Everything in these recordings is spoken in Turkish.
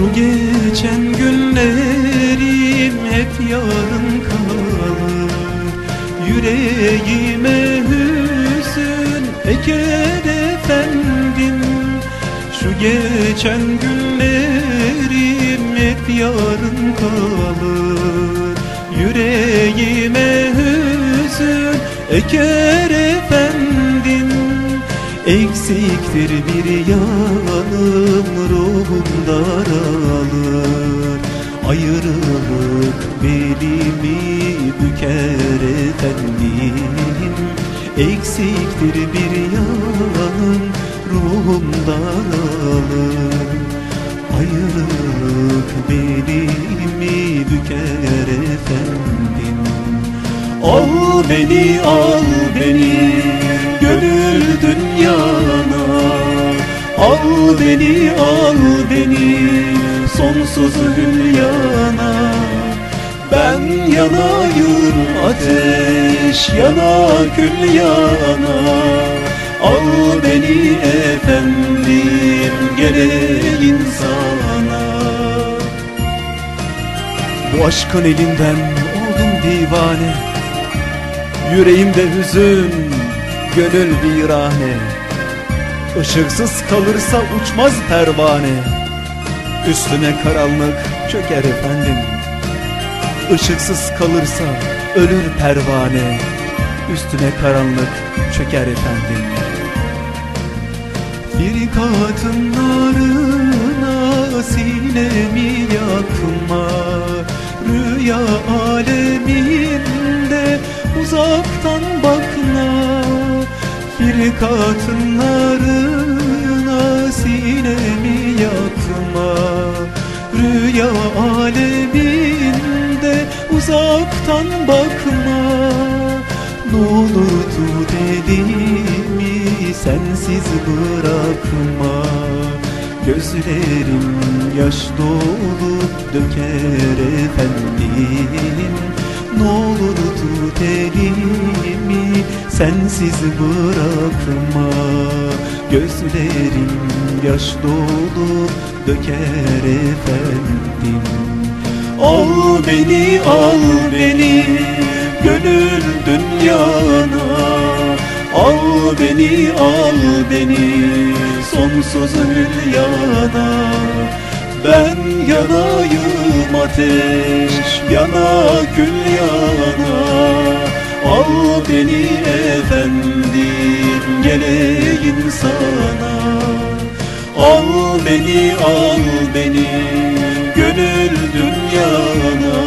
Şu geçen günlerim hep yarın kalır. Yüreğime hüzün eker efendim. Şu geçen günlerim hep yarın kalır. Yüreğime hüzün eker efendim Eksiktir bir yanım ruhum daralır. Ayrılık belimi büker efendim. Eksiktir bir yanım ruhum daralır. Ayrılık belimi büker efendim. Al beni al beni beni al beni sonsuz hülyana Ben yanayım ateş yana kül yana. Al beni efendim geleyim sana Bu aşkın elinden oldum divane. Yüreğimde hüzün, gönül virane Işıksız kalırsa uçmaz pervane. Üstüne karanlık çöker efendim. Işıksız kalırsa ölür pervane. Üstüne karanlık çöker efendim. Bir katınlarına sinemi yakma Rüya aleminde uzaktan bakma Bir katınlarına sinemi yakma Rüya aleminde uzaktan bakma. Ne elimi sensiz bırakma. Gözlerim yaş dolup döker efendim Ne tut elimi sensiz bırakma. Gözlerim yaş dolup döker efendim. Al beni al beni gönül dünyana. Al beni al beni sonsuz hülyana. Ben yanayım ateş yana kül yana. Al beni efendim geleyim sana. Al beni al beni gönül dünyana.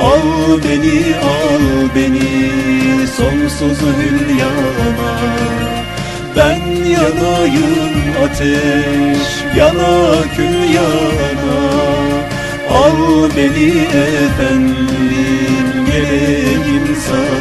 Al beni al beni sonsuz hülyana. Ben yanayım ateş yana kül yana Al beni efendim geleyim sana.